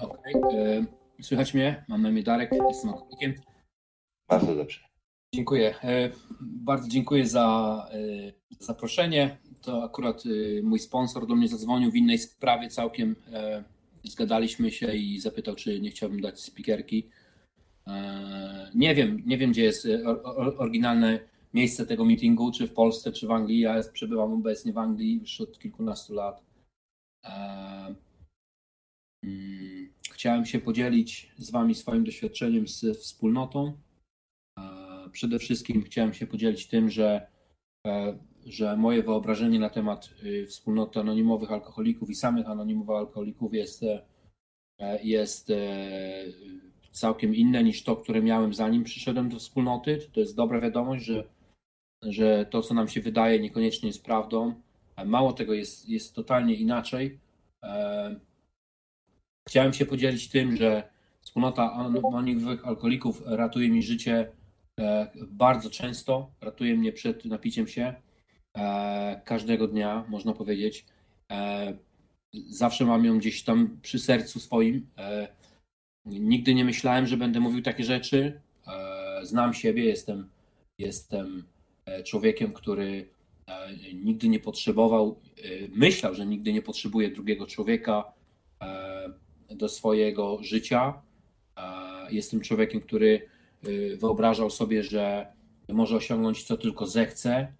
Okej. e, Słychać mnie? Mam na imię Darek, jestem alkoholikiem. Bardzo dobrze. Dziękuję. E, Bardzo dziękuję za e, zaproszenie. To akurat mój sponsor do mnie zadzwonił w innej sprawie całkiem. Zgadaliśmy się i zapytał, czy nie chciałbym dać spikerki. Nie wiem, nie wiem, gdzie jest or- or- oryginalne miejsce tego meetingu, czy w Polsce, czy w Anglii. Ja przebywam obecnie w Anglii już od kilkunastu lat. E, mm, Chciałem się podzielić z Wami swoim doświadczeniem z wspólnotą. E, Przede wszystkim chciałem się podzielić tym, że, e, że moje wyobrażenie na temat y, wspólnoty anonimowych alkoholików i samych anonimowych alkoholików jest, e, jest całkiem inne niż to, które miałem zanim przyszedłem do wspólnoty. To jest dobra wiadomość, że, że to, co nam się wydaje, niekoniecznie jest prawdą. Mało tego, jest, jest totalnie inaczej. Chciałem się podzielić tym, że wspólnota anonimowych alkoholików ratuje mi życie e, bardzo często, ratuje mnie przed napiciem się e, każdego dnia, można powiedzieć. E, Zawsze mam ją gdzieś tam przy sercu swoim. Nigdy nie myślałem, że będę mówił takie rzeczy. Znam siebie, jestem, jestem człowiekiem, który nigdy nie potrzebował, myślał, że nigdy nie potrzebuje drugiego człowieka do swojego życia. E, Jestem człowiekiem, który y, wyobrażał sobie, że może osiągnąć co tylko zechce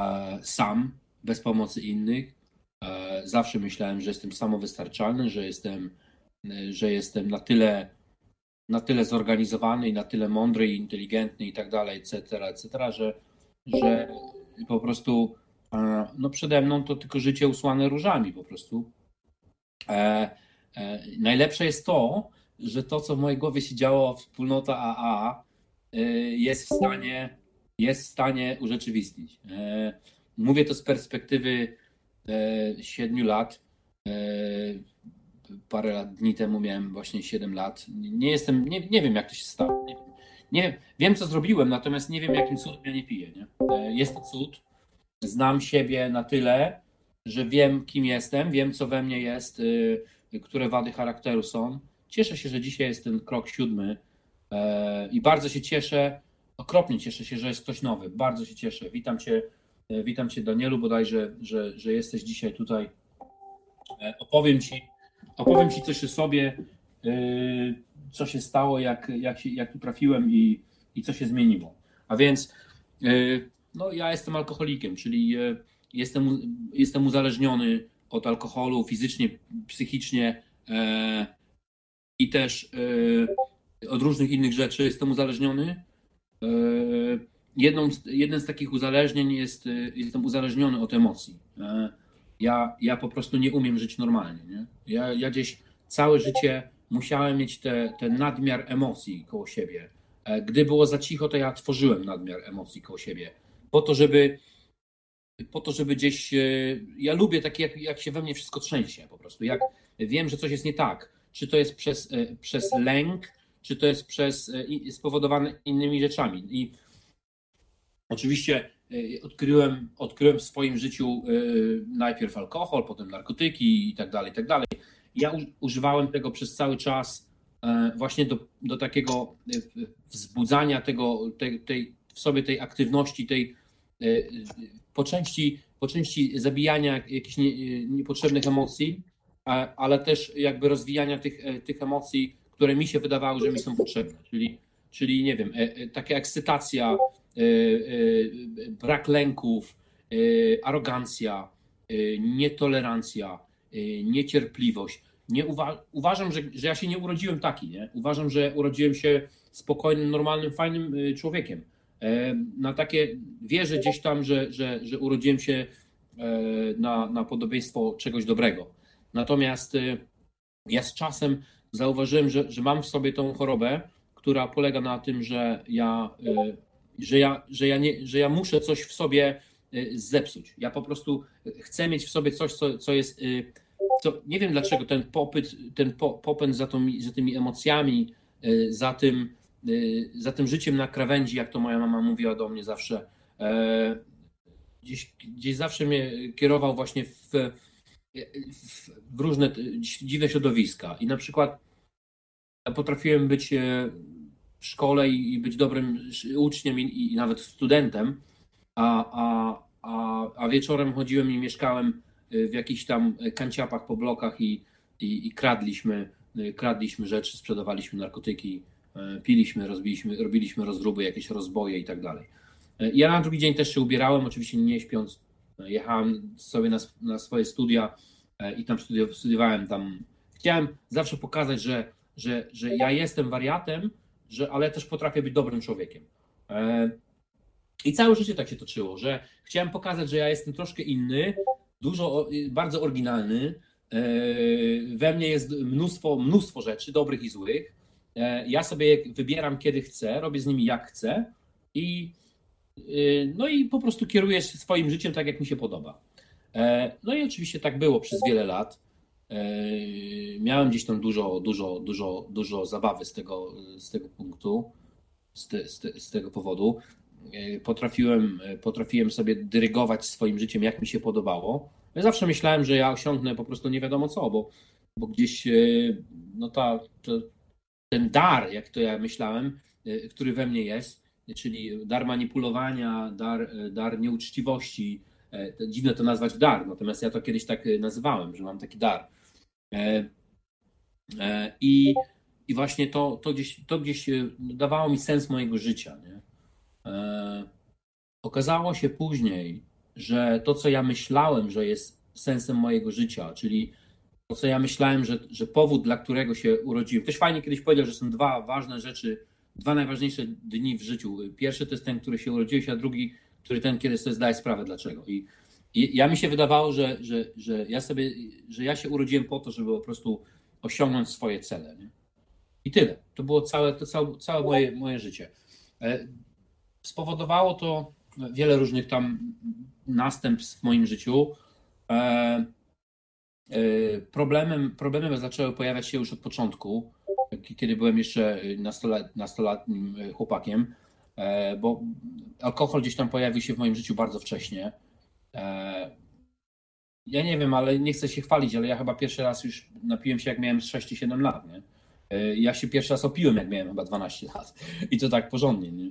e, sam, bez pomocy innych. E, Zawsze myślałem, że jestem samowystarczalny, że jestem, że jestem na tyle, na tyle zorganizowany i na tyle mądry i inteligentny i tak dalej, etc., etc., że, że po prostu e, no przede mną to tylko życie usłane różami po prostu. E, E, Najlepsze jest to, że to, co w mojej głowie się działo, wspólnota AA, e, jest w stanie, jest w stanie urzeczywistnić. E, Mówię to z perspektywy e, siedmiu lat. E, Parę lat dni temu miałem właśnie 7 lat. Nie jestem, nie, nie wiem jak to się stało. Nie, nie wiem, co zrobiłem, natomiast nie wiem jakim cudem ja nie piję. Nie? E, Jest to cud. Znam siebie na tyle, że wiem kim jestem, wiem co we mnie jest, y, które wady charakteru są. Cieszę się, że dzisiaj jest ten krok siódmy e, i bardzo się cieszę, okropnie cieszę się, że jest ktoś nowy. Bardzo się cieszę. Witam Cię, e, witam Cię Danielu, bodajże, że, że jesteś dzisiaj tutaj. E, Opowiem Ci, opowiem Ci coś o sobie, co się stało, jak, jak, się, jak tu trafiłem i, i co się zmieniło. A więc no, ja jestem alkoholikiem, czyli jestem, jestem uzależniony od alkoholu fizycznie, psychicznie e, i też e, od różnych innych rzeczy jestem uzależniony. E, jedną z, jeden z takich uzależnień jest, e, jestem uzależniony od emocji. E, ja, ja po prostu nie umiem żyć normalnie. Nie? Ja, ja gdzieś całe życie musiałem mieć te, ten nadmiar emocji koło siebie. E, Gdy było za cicho, to ja tworzyłem nadmiar emocji koło siebie. Po to, żeby po to, żeby gdzieś. e, Ja lubię takie, jak, jak się we mnie wszystko trzęsie po prostu. Jak wiem, że coś jest nie tak. Czy to jest przez, e, przez lęk, czy to jest przez e, spowodowane innymi rzeczami. I oczywiście odkryłem, odkryłem w swoim życiu najpierw alkohol, potem narkotyki i tak dalej, i tak dalej. Ja używałem tego przez cały czas właśnie do, do takiego wzbudzania tego, tej, tej, w sobie tej aktywności, tej po części, po części zabijania jakichś nie, niepotrzebnych emocji, ale też jakby rozwijania tych, e, tych emocji, które mi się wydawały, że mi są potrzebne. Czyli, czyli nie wiem, e, e, taka ekscytacja, brak lęków, arogancja, nietolerancja, niecierpliwość. Nie uwa- uważam, że, że ja się nie urodziłem taki, nie? Uważam, że urodziłem się spokojnym, normalnym, fajnym człowiekiem. E, Na takie wierzę gdzieś tam, że, że, że urodziłem się e, na, na podobieństwo czegoś dobrego. Natomiast e, ja z czasem zauważyłem, że, że mam w sobie tą chorobę, która polega na tym, że ja, że ja, że ja, nie, że ja muszę coś w sobie zepsuć. Ja po prostu chcę mieć w sobie coś, co, co jest. Co, nie wiem dlaczego ten popyt, ten po, popęd za, tą, za tymi emocjami, za tym, za tym życiem na krawędzi, jak to moja mama mówiła do mnie zawsze. e, Gdzieś, gdzieś zawsze mnie kierował właśnie w, w, w różne dziwne środowiska. I na przykład potrafiłem być w szkole i być dobrym uczniem i, i nawet studentem, a, a, a, a wieczorem chodziłem i mieszkałem w jakichś tam kanciapach po blokach i, i, i kradliśmy, kradliśmy rzeczy, sprzedawaliśmy narkotyki, piliśmy, rozbiliśmy, robiliśmy rozruby, jakieś rozboje i tak dalej. Ja na drugi dzień też się ubierałem, oczywiście nie śpiąc. Jechałem sobie na, na swoje studia i tam studiowałem. Tam. Chciałem zawsze pokazać, że, że, że ja jestem wariatem, że, ale też potrafię być dobrym człowiekiem. E, I całe życie tak się toczyło, że chciałem pokazać, że ja jestem troszkę inny, dużo, bardzo oryginalny. E, we mnie jest mnóstwo, mnóstwo rzeczy, dobrych i złych. E, ja sobie wybieram, kiedy chcę, robię z nimi jak chcę i no i po prostu kieruję się swoim życiem tak, jak mi się podoba. No i oczywiście tak było przez wiele lat. Miałem gdzieś tam dużo, dużo, dużo, dużo zabawy z tego, z tego punktu, z, te, z, te, z tego powodu. Potrafiłem, potrafiłem sobie dyrygować swoim życiem, jak mi się podobało. Ja zawsze myślałem, że ja osiągnę po prostu nie wiadomo co, bo, bo gdzieś no ta, ten dar, jak to ja myślałem, który we mnie jest, czyli dar manipulowania, dar, dar nieuczciwości. Dziwne to nazwać dar, natomiast ja to kiedyś tak nazywałem, że mam taki dar. E, e, I, i właśnie to, to, gdzieś, to gdzieś e, dawało mi sens mojego życia. Nie? Okazało się później, że to, co ja myślałem, że jest sensem mojego życia, czyli to, co ja myślałem, że, że powód, dla którego się urodziłem. Ktoś fajnie kiedyś powiedział, że są dwa ważne rzeczy, dwa najważniejsze dni w życiu. Pierwszy to jest ten, który się urodziłeś, a drugi, który ten, kiedy sobie zdaje sprawę dlaczego. I i ja mi się wydawało, że, że, że ja sobie, że ja się urodziłem po to, żeby po prostu osiągnąć swoje cele. Nie? I tyle. To było całe, to całe, całe moje, moje życie. E, spowodowało to wiele różnych tam następstw w moim życiu. E, e, problemem, problemem zaczęły pojawiać się już od początku, kiedy byłem jeszcze nastolat, nastolatnim chłopakiem, bo alkohol gdzieś tam pojawił się w moim życiu bardzo wcześnie. E, ja nie wiem, ale nie chcę się chwalić, ale ja chyba pierwszy raz już napiłem się, jak miałem 6-7 lat. Nie? E, ja się pierwszy raz opiłem, jak miałem chyba 12 lat. I to tak porządnie, nie?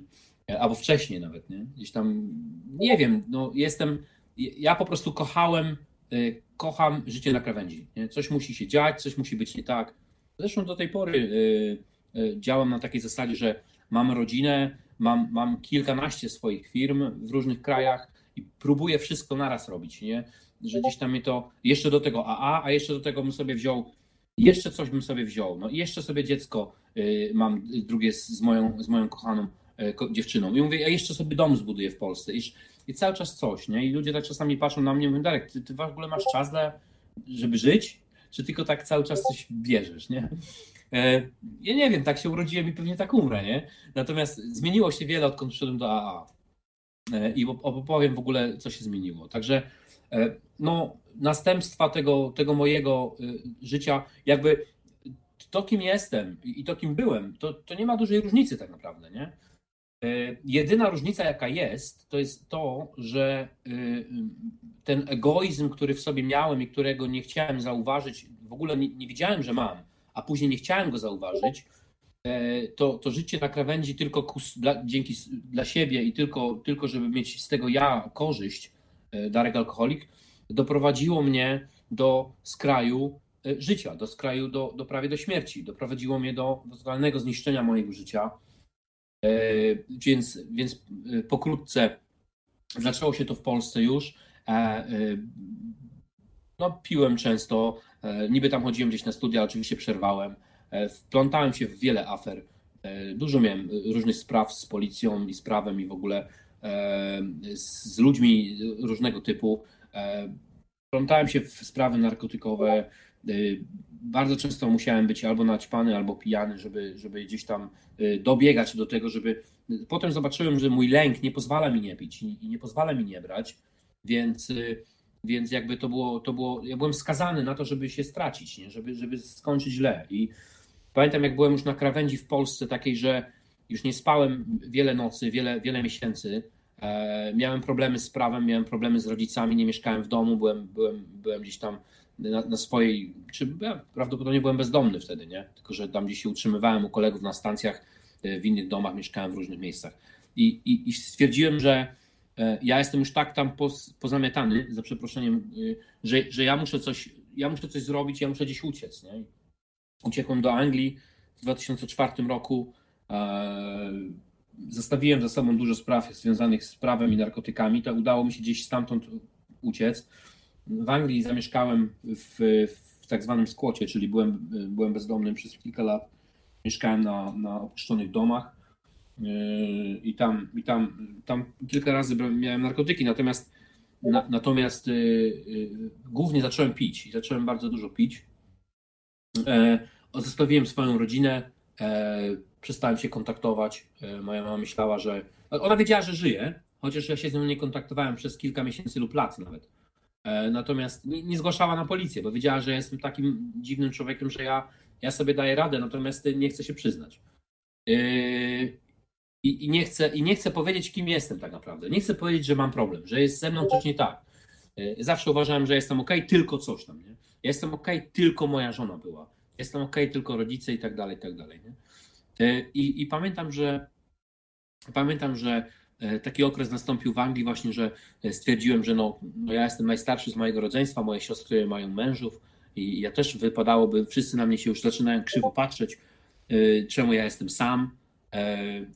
E, albo wcześniej nawet, nie? Gdzieś tam, nie wiem, no jestem, ja po prostu kochałem, kocham życie na krawędzi. Nie? Coś musi się dziać, coś musi być nie tak. Zresztą do tej pory działam na takiej zasadzie, że mam rodzinę, mam, mam kilkanaście swoich firm w różnych krajach, i próbuję wszystko naraz robić, nie? Że gdzieś tam mi to, jeszcze do tego AA, a jeszcze do tego bym sobie wziął, jeszcze coś bym sobie wziął, no jeszcze sobie dziecko y, mam drugie z, moją, z moją kochaną y, dziewczyną i mówię, a jeszcze sobie dom zbuduję w Polsce i, i cały czas coś, nie? I ludzie tak czasami patrzą na mnie i mówią, Darek, ty, ty w ogóle masz czas, dla, żeby żyć? Czy tylko tak cały czas coś bierzesz, nie? E, ja nie wiem, tak się urodziłem i pewnie tak umrę, nie? Natomiast zmieniło się wiele, odkąd przyszedłem do AA. E, i opowiem w ogóle, co się zmieniło. Także e, no, następstwa tego, tego mojego życia, jakby to, kim jestem i to, kim byłem, to, to nie ma dużej różnicy tak naprawdę, nie? Jedyna różnica, jaka jest, to jest to, że ten egoizm, który w sobie miałem i którego nie chciałem zauważyć, w ogóle nie, nie widziałem, że mam, a później nie chciałem go zauważyć, E, to, to życie na krawędzi tylko dla, dzięki dla siebie i tylko, tylko, żeby mieć z tego ja korzyść, e, Darek Alkoholik, doprowadziło mnie do skraju e, życia, do skraju, do, do prawie do śmierci. Doprowadziło mnie do, do totalnego zniszczenia mojego życia. Więc, więc pokrótce zaczęło się to w Polsce już. No, piłem często, niby tam chodziłem gdzieś na studia, oczywiście przerwałem E, wplątałem się w wiele afer. E, dużo miałem różnych spraw z policją i z prawem i w ogóle e, z ludźmi różnego typu. Wplątałem się w sprawy narkotykowe. Bardzo często musiałem być albo naćpany, albo pijany, żeby, żeby gdzieś tam dobiegać do tego, żeby. Potem zobaczyłem, że mój lęk nie pozwala mi nie pić i nie pozwala mi nie brać, więc więc jakby to było, to było, ja byłem skazany na to, żeby się stracić, nie? Żeby, żeby skończyć źle. I Pamiętam, jak byłem już na krawędzi w Polsce, takiej, że już nie spałem wiele nocy, wiele, wiele miesięcy. E, miałem problemy z prawem, miałem problemy z rodzicami, nie mieszkałem w domu, byłem, byłem, byłem gdzieś tam na, na swojej, czy ja prawdopodobnie byłem bezdomny wtedy, nie? Tylko, że tam gdzieś się utrzymywałem u kolegów na stacjach, w innych domach, mieszkałem w różnych miejscach. I, i, i stwierdziłem, że ja jestem już tak tam pozamiatany, za przeproszeniem, że, że ja muszę coś, ja muszę coś zrobić, ja muszę gdzieś uciec. Nie? Uciekłem do Anglii w 2004 roku. Zostawiłem za sobą dużo spraw związanych z prawem i narkotykami. To udało mi się gdzieś stamtąd uciec. W Anglii zamieszkałem w, w tak zwanym skłocie, czyli byłem, byłem bezdomnym przez kilka lat. Mieszkałem na, na opuszczonych domach i tam, i tam, tam kilka razy miałem narkotyki, natomiast, na, natomiast głównie zacząłem pić i zacząłem bardzo dużo pić. Zostawiłem swoją rodzinę, przestałem się kontaktować. Moja mama myślała, że. Ona wiedziała, że żyje, chociaż ja się z nią nie kontaktowałem przez kilka miesięcy lub lat nawet. Natomiast nie zgłaszała na policję, bo wiedziała, że jestem takim dziwnym człowiekiem, że ja, ja sobie daję radę, natomiast nie chcę się przyznać. I, I, nie chcę, I nie chcę powiedzieć, kim jestem tak naprawdę. Nie chcę powiedzieć, że mam problem, że jest ze mną coś nie tak. Zawsze uważałem, że jestem ok, tylko coś tam. Nie? jestem ok, tylko moja żona była. Jestem ok, tylko rodzice i tak dalej, i tak dalej. Nie? E, I, I pamiętam, że pamiętam, że e, taki okres nastąpił w Anglii właśnie, że e, stwierdziłem, że no, no ja jestem najstarszy z mojego rodzeństwa, moje siostry mają mężów i ja też wypadałoby, wszyscy na mnie się już zaczynają krzywo patrzeć, czemu ja jestem sam,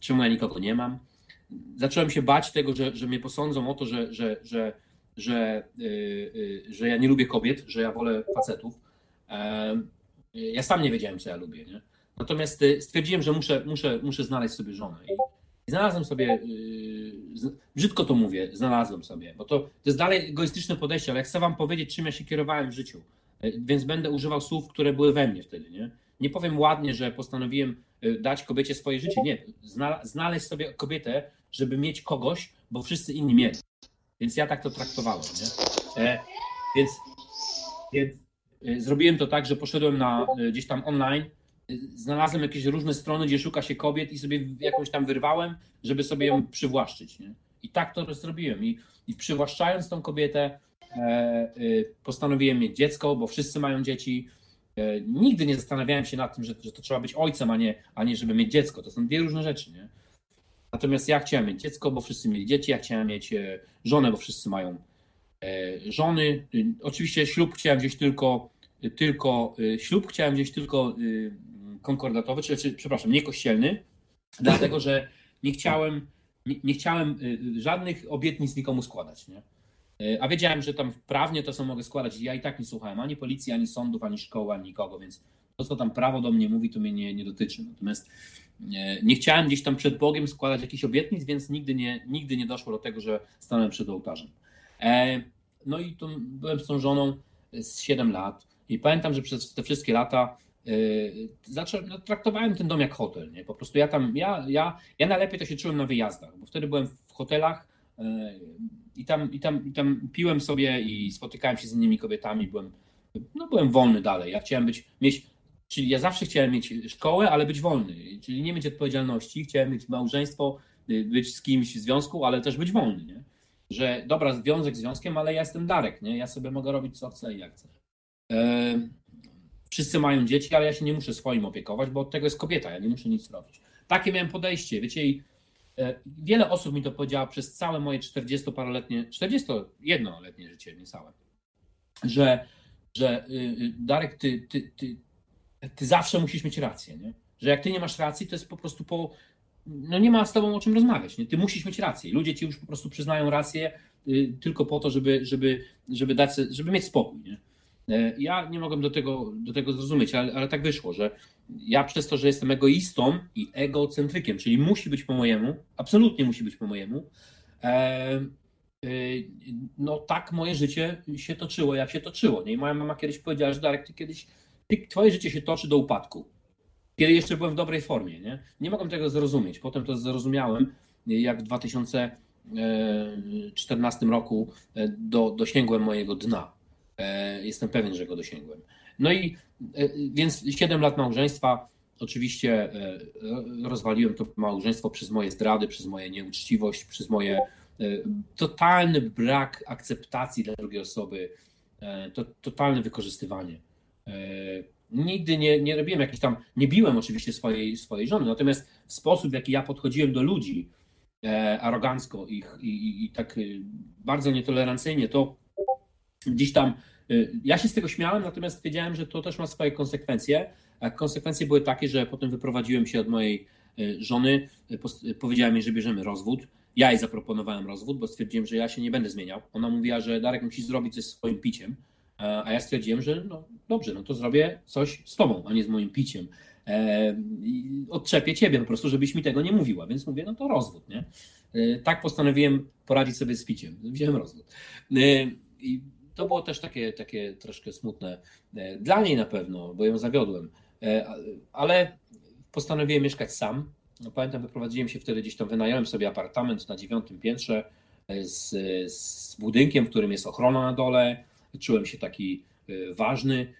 czemu ja nikogo nie mam. Zacząłem się bać tego, że, że mnie posądzą o to, że, że, że że, że ja nie lubię kobiet, że ja wolę facetów. Ja sam nie wiedziałem, co ja lubię. Nie? Natomiast stwierdziłem, że muszę, muszę, muszę znaleźć sobie żonę. I znalazłem sobie, brzydko to mówię, znalazłem sobie, bo to, to jest dalej egoistyczne podejście, ale chcę wam powiedzieć, czym ja się kierowałem w życiu. Więc będę używał słów, które były we mnie wtedy. Nie, nie powiem ładnie, że postanowiłem dać kobiecie swoje życie. Nie, znaleźć sobie kobietę, żeby mieć kogoś, bo wszyscy inni mieli. Więc ja tak to traktowałem. Nie? E, więc, więc e, zrobiłem to tak, że poszedłem na e, gdzieś tam online, e, znalazłem jakieś różne strony, gdzie szuka się kobiet i sobie jakąś tam wyrwałem, żeby sobie ją przywłaszczyć. Nie? I tak to zrobiłem. I, i przywłaszczając tą kobietę, e, e, postanowiłem mieć dziecko, bo wszyscy mają dzieci. nigdy nie zastanawiałem się nad tym, że, że to trzeba być ojcem, a nie, a nie żeby mieć dziecko. To są dwie różne rzeczy. Nie? Natomiast ja chciałem mieć dziecko, bo wszyscy mieli dzieci, ja chciałem mieć e, żonę, bo wszyscy mają e, żony. Oczywiście ślub chciałem gdzieś tylko, tylko e, ślub chciałem gdzieś tylko konkordatowy, czy, czy przepraszam, nie kościelny, dlatego że nie chciałem, nie, nie, chciałem żadnych obietnic nikomu składać. Nie? A wiedziałem, że tam prawnie to co mogę składać. Ja i tak nie słuchałem ani policji, ani sądów, ani szkoły, ani nikogo, więc to, co tam prawo do mnie mówi, to mnie nie, nie dotyczy. Natomiast nie, nie chciałem gdzieś tam przed Bogiem składać jakichś obietnic, więc nigdy nie, nigdy nie doszło do tego, że stanąłem przed ołtarzem. E, no i tu byłem z tą żoną z 7 lat i pamiętam, że przez te wszystkie lata zacząłem, no, traktowałem ten dom jak hotel. Nie? Po prostu ja tam, ja, ja, ja najlepiej to się czułem na wyjazdach, bo wtedy byłem w hotelach e, i tam, i, tam, i tam piłem sobie i spotykałem się z innymi kobietami, byłem, no, byłem wolny dalej. Ja chciałem być, mieć Czyli ja zawsze chciałem mieć szkołę, ale być wolny, czyli nie mieć odpowiedzialności, chciałem mieć małżeństwo, y, być z kimś w związku, ale też być wolny, nie? Że dobra, związek związkiem, ale ja jestem Darek, nie? Ja sobie mogę robić co chcę i jak chcę. Wszyscy mają dzieci, ale ja się nie muszę swoim opiekować, bo od tego jest kobieta, ja nie muszę nic robić. Takie miałem podejście, wiecie, i e, wiele osób mi to powiedziało przez całe moje 40-paroletnie, 41-letnie życie, niecałe, że, że y, y, Darek, ty, ty, ty, ty zawsze musisz mieć rację, nie? Że jak ty nie masz racji, to jest po prostu po. No nie ma z tobą o czym rozmawiać. Nie? Ty musisz mieć rację. Ludzie ci już po prostu przyznają rację y, tylko po to, żeby, żeby, żeby, dać, żeby mieć spokój. Nie? E, ja nie mogłem do tego, do tego zrozumieć, ale, ale tak wyszło, że ja przez to, że jestem egoistą i egocentrykiem, czyli musi być po mojemu, absolutnie musi być po mojemu, e, y, no tak moje życie się toczyło, jak się toczyło. Nie? I moja mama kiedyś powiedziała, że Darek, ty kiedyś twoje życie się toczy do upadku. Kiedy jeszcze byłem w dobrej formie, nie? Nie mogłem tego zrozumieć. Potem to zrozumiałem, jak w 2014 roku e, do, dosięgłem mojego dna. E, jestem pewien, że go dosięgłem. No i e, więc 7 lat małżeństwa, oczywiście rozwaliłem to małżeństwo przez moje zdrady, przez moje nieuczciwość, przez moje totalny brak akceptacji dla drugiej osoby, To totalne wykorzystywanie. Nigdy nie, nie robiłem jakichś tam, nie biłem oczywiście swojej, swojej żony, natomiast sposób, w jaki ja podchodziłem do ludzi, arogancko ich i, i tak bardzo nietolerancyjnie, to gdzieś tam ja się z tego śmiałem, natomiast wiedziałem, że to też ma swoje konsekwencje. Konsekwencje były takie, że potem wyprowadziłem się od mojej żony, powiedziałem jej, że bierzemy rozwód. Ja jej zaproponowałem rozwód, bo stwierdziłem, że ja się nie będę zmieniał. Ona mówiła, że Darek musi zrobić coś z swoim piciem, a ja stwierdziłem, że no dobrze, no to zrobię coś z tobą, a nie z moim piciem. E, odczepię ciebie po prostu, żebyś mi tego nie mówiła, więc mówię, no to rozwód, nie? E, tak postanowiłem poradzić sobie z piciem. Wziąłem rozwód. E, I to było też takie, takie troszkę smutne dla niej na pewno, bo ją zawiodłem, ale postanowiłem mieszkać sam. No, pamiętam, wyprowadziłem się wtedy gdzieś tam, wynająłem sobie apartament na dziewiątym piętrze z, z budynkiem, w którym jest ochrona na dole. Czułem się taki ważny,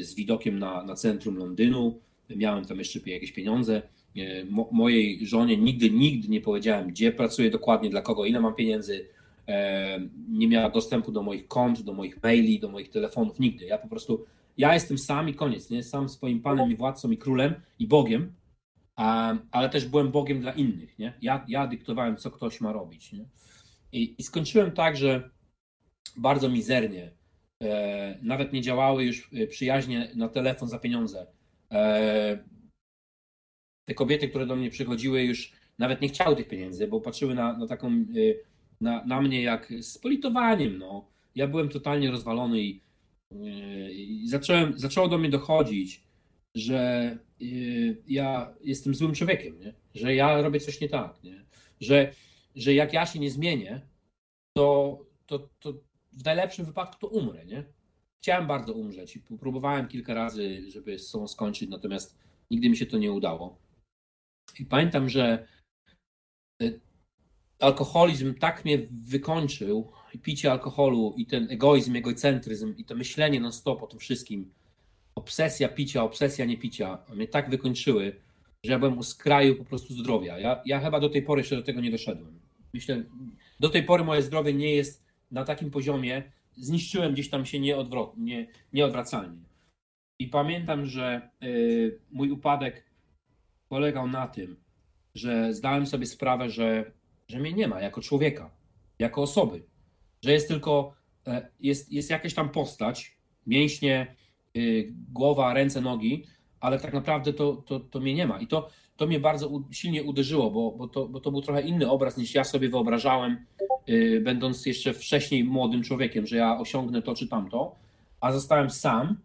z widokiem na, na centrum Londynu miałem tam jeszcze jakieś pieniądze. E, mo, mojej żonie nigdy, nigdy nie powiedziałem, gdzie pracuję dokładnie, dla kogo, ile mam pieniędzy. E, nie miała dostępu do moich kont, do moich maili, do moich telefonów, nigdy. Ja po prostu, ja jestem sam i koniec, nie? Sam swoim panem i władcą i królem i Bogiem, ale też byłem Bogiem dla innych, nie? Ja, ja dyktowałem, co ktoś ma robić, nie? I, i skończyłem tak, że bardzo mizernie, e, nawet nie działały już przyjaźnie na telefon za pieniądze E, te kobiety, które do mnie przychodziły, już nawet nie chciały tych pieniędzy, bo patrzyły na, na taką, e, na, na mnie jak z politowaniem. No. Ja byłem totalnie rozwalony i, e, i zacząłem, zaczęło do mnie dochodzić, że ja jestem złym człowiekiem, nie? że ja robię coś nie tak, nie? Że, że jak ja się nie zmienię, to, to, to w najlepszym wypadku to umrę. Nie? Chciałem bardzo umrzeć i próbowałem kilka razy, żeby z sobą skończyć, natomiast nigdy mi się to nie udało. I pamiętam, że e, alkoholizm tak mnie wykończył, i picie alkoholu, i ten egoizm, egocentryzm, i to myślenie non stop o tym wszystkim, obsesja picia, obsesja nie picia, mnie tak wykończyły, że ja byłem u skraju po prostu zdrowia. Ja, ja chyba do tej pory jeszcze do tego nie doszedłem. Myślę, do tej pory moje zdrowie nie jest na takim poziomie, zniszczyłem gdzieś tam się nieodwrotnie, nie, nieodwracalnie. I pamiętam, że y, mój upadek polegał na tym, że zdałem sobie sprawę, że, że mnie nie ma jako człowieka, jako osoby, że jest tylko, e, jest, jest jakaś tam postać, mięśnie, y, głowa, ręce, nogi, ale tak naprawdę to, to, to mnie nie ma. I to, to mnie bardzo silnie uderzyło, bo, bo, to, bo to był trochę inny obraz niż ja sobie wyobrażałem, yy, będąc jeszcze wcześniej młodym człowiekiem, że ja osiągnę to czy tamto, a zostałem sam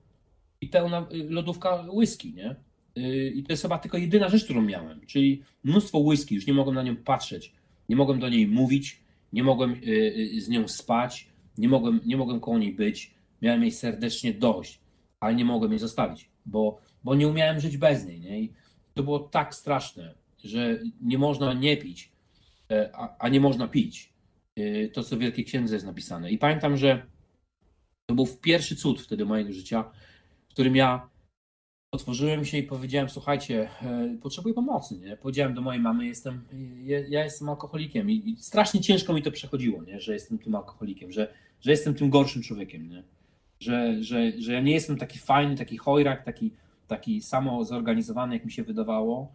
i pełna y, lodówka whisky, nie? Yy, I to jest chyba tylko jedyna rzecz, którą miałem, czyli mnóstwo whisky, już nie mogłem na nią patrzeć, nie mogłem do niej mówić, nie mogłem yy, z nią spać, nie mogłem, nie mogłem koło niej być, miałem jej serdecznie dość, ale nie mogłem jej zostawić, bo, bo nie umiałem żyć bez niej, nie? I, to było tak straszne, że nie można nie pić, e, a, a nie można pić. E, to, co w Wielkiej Księdze jest napisane. I pamiętam, że to był pierwszy cud wtedy mojego życia, w którym ja otworzyłem się i powiedziałem, słuchajcie, e, potrzebuję pomocy, nie? Powiedziałem do mojej mamy, jestem, ja jestem alkoholikiem i, strasznie ciężko mi to przechodziło, nie? Że jestem tym alkoholikiem, że, że jestem tym gorszym człowiekiem, nie? Że, że, że ja nie jestem taki fajny, taki chojrak, taki taki samo zorganizowany, jak mi się wydawało.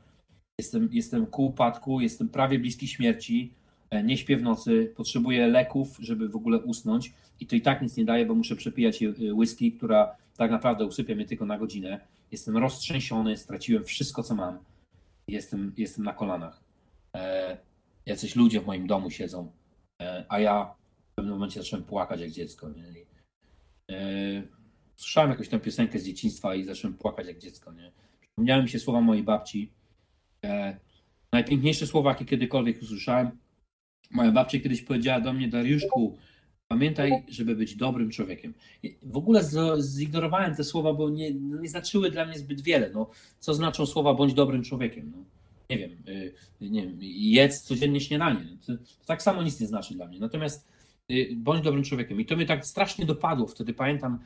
Jestem, jestem ku upadku, jestem prawie bliski śmierci, e, nie śpię w nocy, potrzebuję leków, żeby w ogóle usnąć i to i tak nic nie daje, bo muszę przepijać e, whisky, która tak naprawdę usypia mnie tylko na godzinę. Jestem roztrzęsiony, straciłem wszystko, co mam. Jestem, jestem na kolanach. E, jacyś ludzie w moim domu siedzą, e, a ja w pewnym momencie zacząłem płakać jak dziecko. Nie? E, słyszałem jakąś tę piosenkę z dzieciństwa i zacząłem płakać jak dziecko. Nie? Przypomniały się słowa mojej babci. E, najpiękniejsze słowa, jakie kiedykolwiek usłyszałem. Moja babcia kiedyś powiedziała do mnie, Dariuszku, pamiętaj, żeby być dobrym człowiekiem. W ogóle zignorowałem te słowa, bo nie, no nie znaczyły dla mnie zbyt wiele. No, co znaczą słowa bądź dobrym człowiekiem? No, nie wiem, y, nie wiem, jedz codziennie śniadanie. To, to tak samo nic nie znaczy dla mnie. Natomiast y, bądź dobrym człowiekiem. I to mnie tak strasznie dopadło. Wtedy pamiętam,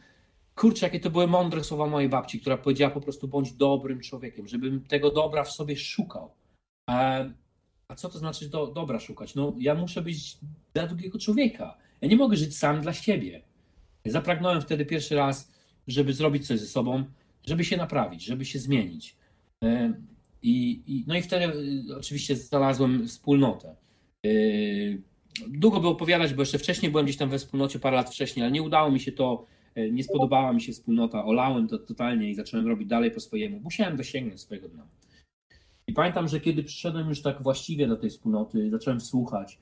Kurczę, jakie to były mądre słowa mojej babci, która powiedziała po prostu bądź dobrym człowiekiem, żebym tego dobra w sobie szukał. A, a co to znaczy do, dobra szukać? No ja muszę być dla drugiego człowieka. Ja nie mogę żyć sam dla siebie. Zapragnąłem wtedy pierwszy raz, żeby zrobić coś ze sobą, żeby się naprawić, żeby się zmienić. E, I, i no i wtedy e, oczywiście znalazłem wspólnotę. E, długo by opowiadać, bo jeszcze wcześniej byłem gdzieś tam we wspólnocie, parę lat wcześniej, ale nie udało mi się to, nie spodobała mi się wspólnota, olałem to totalnie i zacząłem robić dalej po swojemu. Musiałem dosięgnąć swojego dna. I pamiętam, że kiedy przyszedłem już tak właściwie do tej wspólnoty, zacząłem słuchać,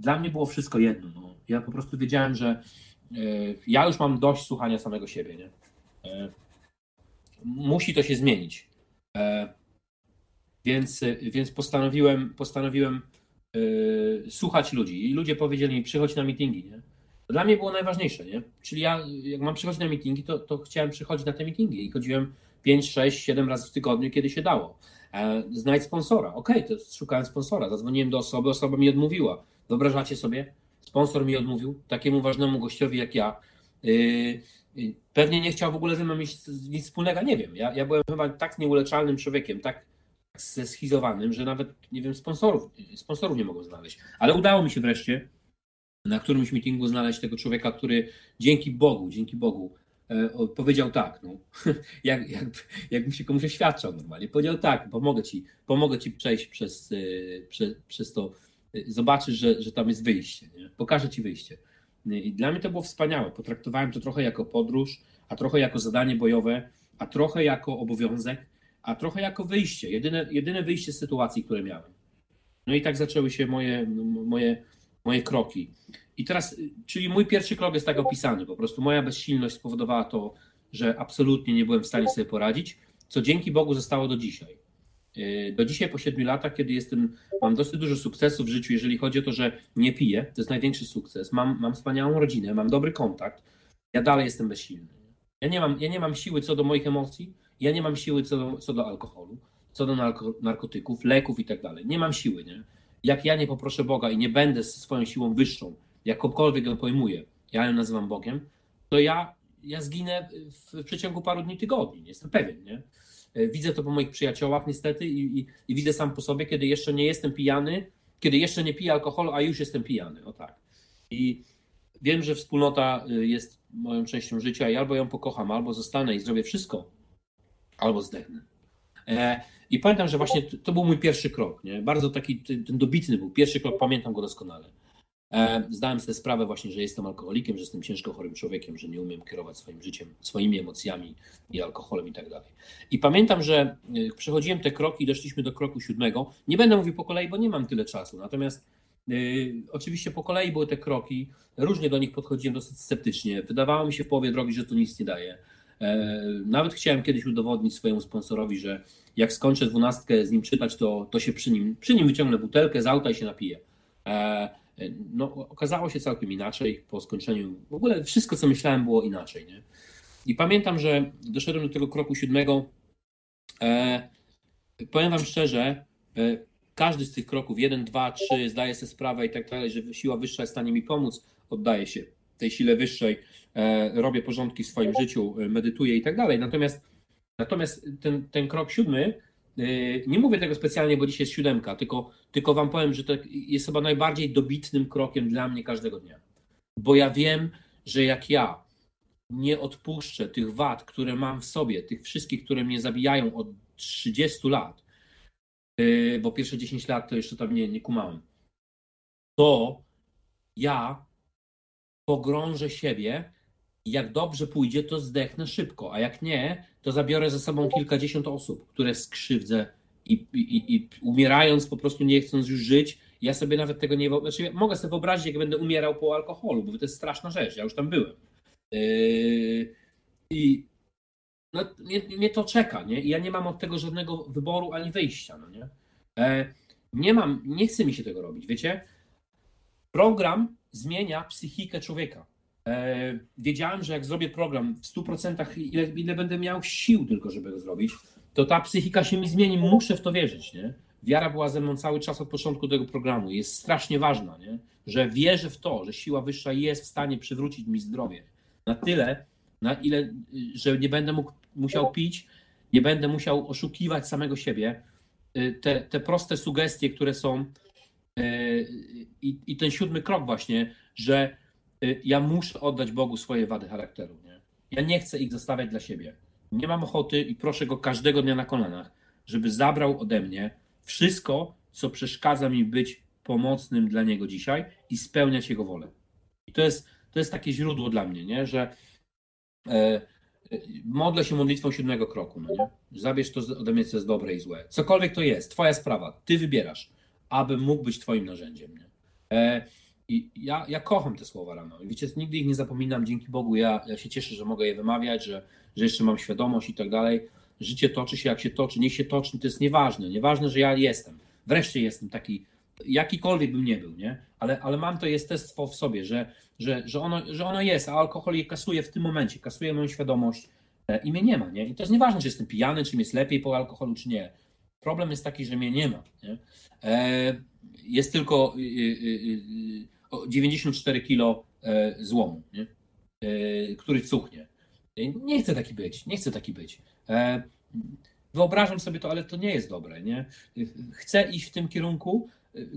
dla mnie było wszystko jedno. No. Ja po prostu wiedziałem, że ja już mam dość słuchania samego siebie. Nie? musi to się zmienić. E, więc, więc postanowiłem, postanowiłem e, słuchać ludzi. I ludzie powiedzieli mi, przychodź na meetingi. Nie? To dla mnie było najważniejsze. Nie? Czyli ja, jak mam przychodzić na meetingi, to, to chciałem przychodzić na te meetingi. I chodziłem 5, 6, 7 razy w tygodniu, kiedy się dało. E, znajdź sponsora. Ok, to szukałem sponsora. Zadzwoniłem do osoby, osoba mi odmówiła. Wyobrażacie sobie? Sponsor mi odmówił, takiemu ważnemu gościowi jak ja. Yy, Pewnie nie chciał w ogóle ze mną mieć nic wspólnego, nie wiem. Ja, ja byłem chyba tak nieuleczalnym człowiekiem, tak zeschizowanym, że nawet, nie wiem, sponsorów, sponsorów nie mogą znaleźć. Ale udało mi się wreszcie na którymś meetingu znaleźć tego człowieka, który dzięki Bogu, dzięki Bogu powiedział tak, no, jak, jak, jakbym się komuś oświadczał normalnie. Powiedział tak, pomogę ci, pomogę ci przejść przez, e, przez, przez to, e, zobaczysz, że, że tam jest wyjście, nie? pokażę ci wyjście. I dla mnie to było wspaniałe. Potraktowałem to trochę jako podróż, a trochę jako zadanie bojowe, a trochę jako obowiązek, a trochę jako wyjście. Jedyne, jedyne wyjście z sytuacji, które miałem. No i tak zaczęły się moje, moje, moje kroki. I teraz, czyli mój pierwszy krok jest tak opisany. Po prostu moja bezsilność spowodowała to, że absolutnie nie byłem w stanie sobie poradzić, co dzięki Bogu zostało do dzisiaj. Y, do dzisiaj po 7 latach, kiedy jestem, mam dosyć dużo sukcesu w życiu, jeżeli chodzi o to, że nie piję, to jest największy sukces. Mam, mam wspaniałą rodzinę, mam dobry kontakt, ja dalej jestem bezsilny. Ja nie, mam, ja nie mam siły co do moich emocji, ja nie mam siły co do, co do alkoholu, co do narkotyków, leków i tak dalej. Nie mam siły, nie? Jak ja nie poproszę Boga i nie będę swoją siłą wyższą, jakkolwiek ją pojmuję, ja ją nazywam Bogiem, to ja, ja zginę w, w przeciągu paru dni, tygodni, jestem pewien, nie? E, widzę to po moich przyjaciołach niestety i, i, i, widzę sam po sobie, kiedy jeszcze nie jestem pijany, kiedy jeszcze nie piję alkoholu, a już jestem pijany. O tak. I wiem, że wspólnota y, jest moją częścią życia i albo ją pokocham, albo zostanę i zrobię wszystko, albo zdechnę. E, I pamiętam, że właśnie to, był mój pierwszy krok. Nie? Bardzo taki, ten dobitny był. Pierwszy krok, pamiętam go doskonale. E, zdałem sobie sprawę właśnie, że jestem alkoholikiem, że jestem ciężko chorym człowiekiem, że nie umiem kierować swoim życiem, swoimi emocjami i alkoholem i tak dalej. I pamiętam, że e, przechodziłem te kroki, doszliśmy do kroku siódmego. Nie będę mówił po kolei, bo nie mam tyle czasu. Natomiast yy, oczywiście po kolei były te kroki, różnie do nich podchodziłem dosyć sceptycznie. Wydawało mi się w połowie drogi, że to nic nie daje. Nawet chciałem kiedyś udowodnić swojemu sponsorowi, że jak skończę dwunastkę z nim czytać, to, to się przy nim, przy nim wyciągnę butelkę z auta i się napiję. No, okazało się całkiem inaczej po skończeniu. W ogóle wszystko, co myślałem, było inaczej. Nie? I pamiętam, że doszedłem do tego kroku siódmego. E, powiem Wam szczerze, e, każdy z tych kroków, jeden, dwa, trzy, zdaję sobie sprawę i tak dalej, że siła wyższa jest w stanie mi pomóc, oddaję się tej sile wyższej, e, robię porządki w swoim życiu, e, medytuję i tak dalej. Natomiast, natomiast ten, ten krok siódmy Yy, nie mówię tego specjalnie, bo dzisiaj jest siódemka, tylko, tylko wam powiem, że to jest chyba najbardziej dobitnym krokiem dla mnie każdego dnia. Bo ja wiem, że jak ja nie odpuszczę tych wad, które mam w sobie, tych wszystkich, które mnie zabijają od 30 lat, bo pierwsze 10 lat to jeszcze tam nie, nie kumałem, to ja pogrążę siebie jak dobrze pójdzie, to zdechnę szybko, a jak nie, to zabiorę ze sobą kilkadziesiąt osób, które skrzywdzę i, i, i umierając, po prostu nie chcąc już żyć, ja sobie nawet tego nie znaczy, mogę sobie wyobrazić, jak będę umierał po alkoholu, bo to jest straszna rzecz, ja już tam byłem. Yy, I no, mnie, mnie, to czeka, nie? I ja nie mam od tego żadnego wyboru ani wyjścia, no nie? E, nie mam, nie chce mi się tego robić, wiecie? Program zmienia psychikę człowieka. E, wiedziałem, że jak zrobię program w 100%, ile, ile będę miał sił tylko, żeby go zrobić, to ta psychika się mi zmieni, muszę w to wierzyć, nie? Wiara była ze mną cały czas od początku tego programu. Jest strasznie ważna, nie? że wierzę w to, że siła wyższa jest w stanie przywrócić mi zdrowie. Na tyle, na ile, że nie będę mógł, musiał pić, nie będę musiał oszukiwać samego siebie. E, te, te proste sugestie, które są, i, i ten siódmy krok, właśnie, że y, ja muszę oddać Bogu swoje wady charakteru. Nie? Ja nie chcę ich zostawiać dla siebie. Nie mam ochoty i proszę go każdego dnia na kolanach, żeby zabrał ode mnie wszystko, co przeszkadza mi być pomocnym dla niego dzisiaj i spełniać jego wolę. I to jest, to jest takie źródło dla mnie, nie? że e, e modlę się modlitwą siódmego kroku. No nie? Zabierz to ode mnie, co jest dobre i złe. Cokolwiek to jest, twoja sprawa, ty wybierasz, aby mógł być twoim narzędziem. Nie? E, I ja, ja kocham te słowa rano. Wiecie, nigdy ich nie zapominam, dzięki Bogu. Ja, ja się cieszę, że mogę je wymawiać, że, że jeszcze mam świadomość i tak dalej. Życie toczy się jak się toczy, niech się toczy, to jest nieważne. Nieważne, że ja jestem. Wreszcie jestem taki, jakikolwiek bym nie był, nie? Ale, ale mam to jestestwo w sobie, że, że, że, ono, że ono jest, a alkohol je kasuje w tym momencie, kasuje moją świadomość e, i mnie nie ma, nie? I to jest nieważne, czy jestem pijany, czy mi jest lepiej po alkoholu, czy nie. Problem jest taki, że mnie nie ma, nie? E, jest tylko 94 y, y, y, kilo e, złomu, nie? E, który cuchnie. Nie chcę taki być, nie chcę taki być. E, wyobrażam sobie to, ale to nie jest dobre. Nie? Chcę iść w tym kierunku,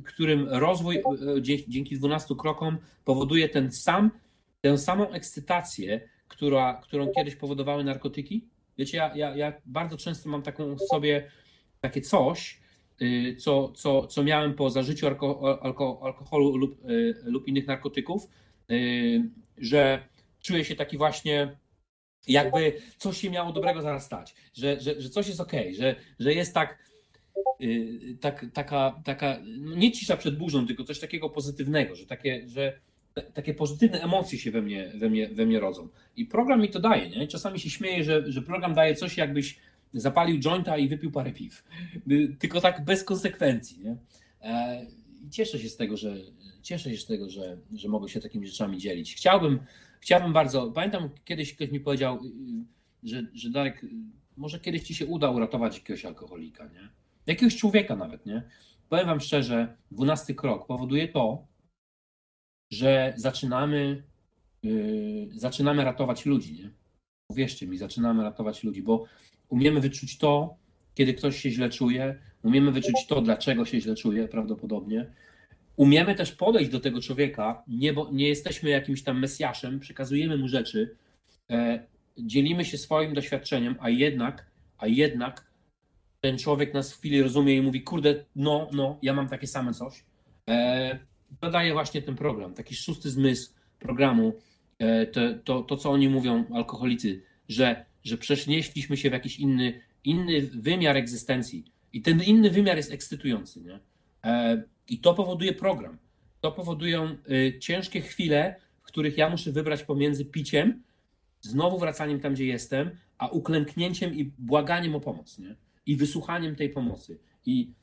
którym rozwój dzięki 12 krokom powoduje ten sam, tę samą ekscytację, która, którą kiedyś powodowały narkotyki. Wiecie, ja, ja, ja bardzo często mam taką sobie takie coś, Y, co, co, co miałem po zażyciu alko, alko, alkoholu lub, y, lub innych narkotyków, y, że czuję się taki właśnie jakby coś się miało dobrego zaraz stać, że, że, że coś jest ok, że, że jest tak, tak taka, taka, no nie cisza przed burzą, tylko coś takiego pozytywnego, że takie, że takie pozytywne emocje się we mnie, we mnie, we mnie rodzą. I program mi to daje. Nie? Czasami się śmieję, że, że program daje coś, jakbyś zapalił jointa i wypił parę piw. Tylko tak bez konsekwencji. Nie? E, cieszę się z tego, że cieszę się z tego, że, że mogę się takimi rzeczami dzielić. Chciałbym, chciałbym bardzo. Pamiętam kiedyś ktoś mi powiedział, y, że, że Darek, może kiedyś ci się uda uratować jakiegoś alkoholika, nie? Jakiegoś człowieka nawet, nie? Powiem wam szczerze, dwunasty krok powoduje to, że zaczynamy, yy, zaczynamy ratować ludzi, nie? Uwierzcie mi, zaczynamy ratować ludzi, bo umiemy wyczuć to, kiedy ktoś się źle czuje, umiemy wyczuć to, dlaczego się źle czuje prawdopodobnie. Umiemy też podejść do tego człowieka, nie, bo nie jesteśmy jakimś tam mesjaszem, przekazujemy mu rzeczy, e, dzielimy się swoim doświadczeniem, a jednak, a jednak ten człowiek nas w chwili rozumie i mówi, kurde, no, no, ja mam takie same coś. E, to daje właśnie ten program, taki szósty zmysł programu, e, to, to, to, co oni mówią, alkoholicy, że że przenieśliśmy się w jakiś inny, inny wymiar egzystencji. I ten inny wymiar jest ekscytujący. Nie? E, I to powoduje program. To powodują y, ciężkie chwile, w których ja muszę wybrać pomiędzy piciem, znowu wracaniem tam, gdzie jestem, a uklęknięciem i błaganiem o pomoc. Nie? I wysłuchaniem tej pomocy. I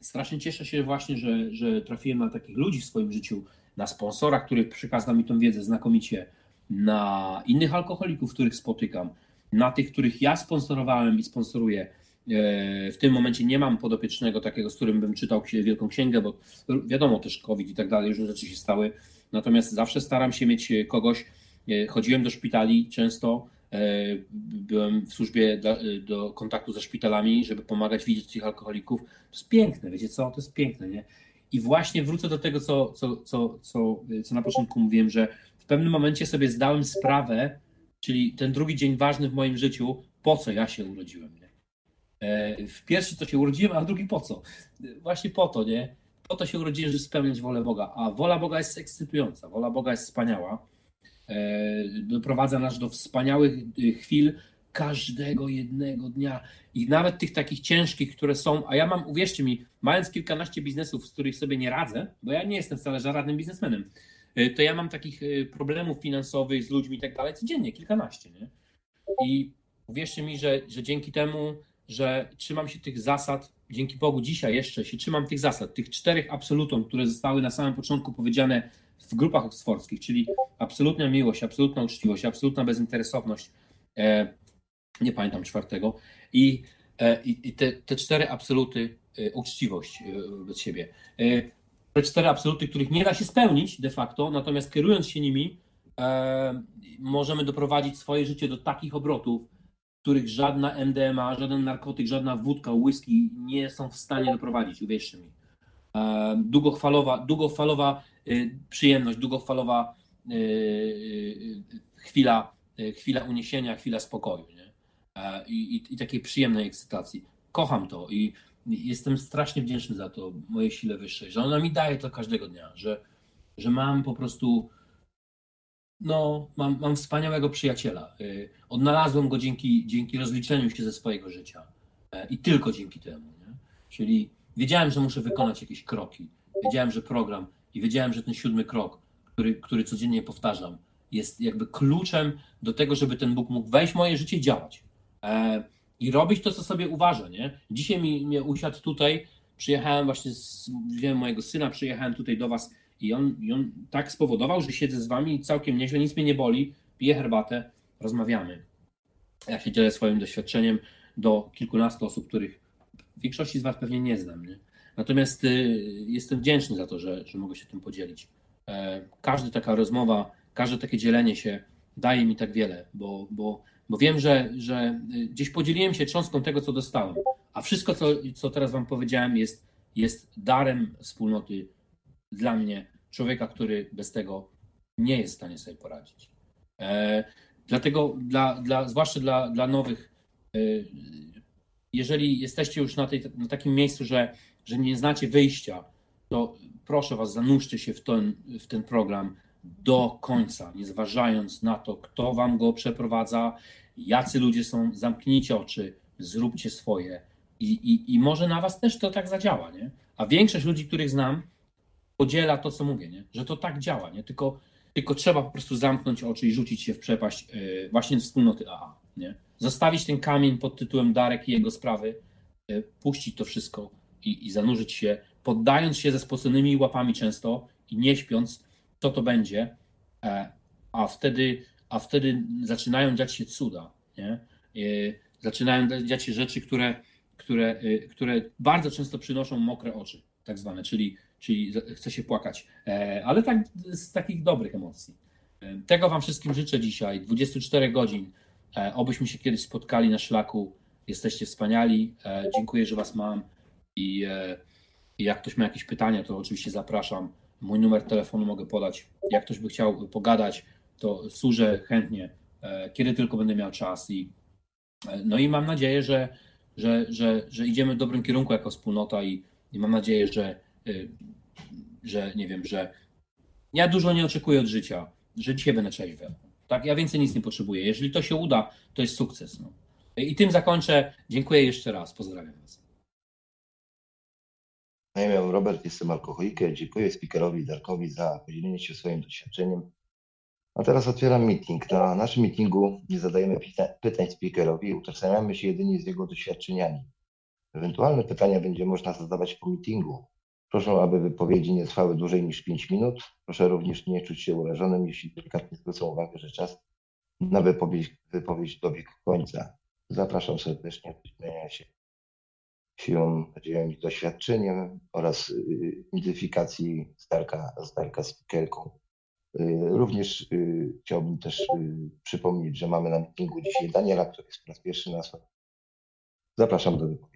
strasznie cieszę się właśnie, że, że trafiłem na takich ludzi w swoim życiu, na sponsora, który przekazał mi tą wiedzę znakomicie, na innych alkoholików, których spotykam, na tych, których ja sponsorowałem i sponsoruję. E, w tym momencie nie mam podopiecznego takiego, z którym bym czytał Wielką Księgę, bo wiadomo też COVID i tak dalej, różne rzeczy się stały. Natomiast zawsze staram się mieć kogoś. E, chodziłem do szpitali często, e, byłem w służbie do kontaktu ze szpitalami, żeby pomagać widzieć tych alkoholików. To jest piękne, wiecie co? To jest piękne, nie? I właśnie wrócę do tego, co, co, co, co, co na początku mówiłem, że w pewnym momencie sobie zdałem sprawę, czyli ten drugi dzień ważny w moim życiu, po co ja się urodziłem. Nie? E, w pierwszy to się urodziłem, a drugi po co? Właśnie po to, nie? Po to się urodziłem, żeby spełniać wolę Boga. A wola Boga jest ekscytująca, wola Boga jest wspaniała. E, doprowadza nas do wspaniałych y, chwil każdego jednego dnia. I nawet tych takich ciężkich, które są, a ja mam, uwierzcie mi, mając kilkanaście biznesów, z których sobie nie radzę, bo ja nie jestem wcale żadnym biznesmenem, to ja mam takich e, problemów finansowych z ludźmi i tak dalej codziennie, kilkanaście. Nie? I uwierzcie mi, że, że dzięki temu, że trzymam się tych zasad, dzięki Bogu dzisiaj jeszcze się trzymam tych zasad, tych czterech absolutom, które zostały na samym początku powiedziane w grupach oksfordzkich, czyli absolutna miłość, absolutna uczciwość, absolutna bezinteresowność, e, nie pamiętam czwartego, i, e, i te, te cztery absoluty, e, uczciwość e, wobec siebie te cztery absoluty, których nie da się spełnić de facto, natomiast kierując się nimi, e, możemy doprowadzić swoje życie do takich obrotów, których żadna MDMA, żaden narkotyk, żadna wódka, whisky nie są w stanie doprowadzić, uwierzcie mi. E, długofalowa, długofalowa e, przyjemność, długofalowa chwila, chwila uniesienia, chwila spokoju nie? I, i, i takiej przyjemnej ekscytacji. Kocham to i jestem strasznie wdzięczny za to mojej sile wyższej, że ona mi daje to każdego dnia, że, że mam po prostu no, mam, mam wspaniałego przyjaciela. Y, odnalazłem go dzięki, dzięki rozliczeniu się ze swojego życia. E, I tylko dzięki temu. Nie? Czyli wiedziałem, że muszę wykonać jakieś kroki. Wiedziałem, że program i wiedziałem, że ten siódmy krok, który, który codziennie powtarzam, jest jakby kluczem do tego, żeby ten Bóg mógł wejść w moje życie i działać. I robić to, co sobie uważa. Nie? Dzisiaj mi, mnie usiadł tutaj, przyjechałem właśnie, z, wziąłem mojego syna, przyjechałem tutaj do Was i on, I on tak spowodował, że siedzę z wami całkiem nieźle, nic mnie nie boli, piję herbatę, rozmawiamy. Ja się dzielę swoim doświadczeniem do kilkunastu osób, których w większości z was pewnie nie znam. Nie? Natomiast y, jestem wdzięczny za to, że, że mogę się tym podzielić. E, każda taka rozmowa, każde takie dzielenie się daje mi tak wiele, bo, bo, bo wiem, że, że y, gdzieś podzieliłem się cząstką tego, co dostałem, a wszystko, co, co teraz wam powiedziałem, jest, jest darem wspólnoty dla mnie człowieka, który bez tego nie jest w stanie sobie poradzić. E, dlatego, dla, dla, zwłaszcza dla, dla nowych, e, jeżeli jesteście już na, tej, na takim miejscu, że, że nie znacie wyjścia, to proszę Was, zanurzcie się w ten, w ten program do końca, nie zważając na to, kto Wam go przeprowadza, jacy ludzie są, zamknijcie oczy, zróbcie swoje i, i, i może na Was też to tak zadziała, nie? A większość ludzi, których znam, podziela to, co mówię, nie? że to tak działa, nie? Tylko, tylko trzeba po prostu zamknąć oczy i rzucić się w przepaść yy, właśnie wspólnoty AA. Nie? Zostawić ten kamień pod tytułem Darek i jego sprawy, yy, puścić to wszystko i, i zanurzyć się, poddając się ze spoconymi łapami często i nie śpiąc, co to będzie, e, a wtedy, a wtedy zaczynają dziać się cuda. Nie? Yy, zaczynają dziać się rzeczy, które, które, które bardzo często przynoszą mokre oczy, tak zwane, czyli czyli chce się płakać, e, ale tak z takich dobrych emocji. E, tego Wam wszystkim życzę dzisiaj, 24 godzin. E, obyśmy się kiedyś spotkali na szlaku. Jesteście wspaniali. Dziękuję, że Was mam. I, jak ktoś ma jakieś pytania, to oczywiście zapraszam. Mój numer telefonu mogę podać. Jak ktoś by chciał pogadać, to służę chętnie, kiedy tylko będę miał czas. I, no i mam nadzieję, że, że, że, że idziemy w dobrym kierunku jako wspólnota i, i mam nadzieję, że że nie wiem, że ja dużo nie oczekuję od życia, że dzisiaj będę trzeźwy. Tak, ja więcej nic nie potrzebuję. Jeżeli to się uda, to jest sukces. No. I tym zakończę. Dziękuję jeszcze raz. Pozdrawiam Was. Na imię Robert, jestem alkoholikiem. Dziękuję speakerowi Darkowi za podzielenie się swoim doświadczeniem. A teraz otwieram meeting. Na naszym meetingu nie zadajemy pytań speakerowi, utożsamiamy się jedynie z jego doświadczeniami. Ewentualne pytania będzie można zadawać po meetingu. Proszę, aby wypowiedzi nie trwały dłużej niż 5 minut. Proszę również nie czuć się urażonym, jeśli delikatnie zwrócą uwagę, że czas na wypowiedź, wypowiedź dobiegł końca. Zapraszam serdecznie do się siłą, nadzieją i doświadczeniem oraz y, identyfikacji Starka, Starka speakerką. Y, również y, chciałbym też przypomnieć, że mamy na meetingu dzisiaj Daniela, który jest po raz pierwszy na Zapraszam do wypowiedzi.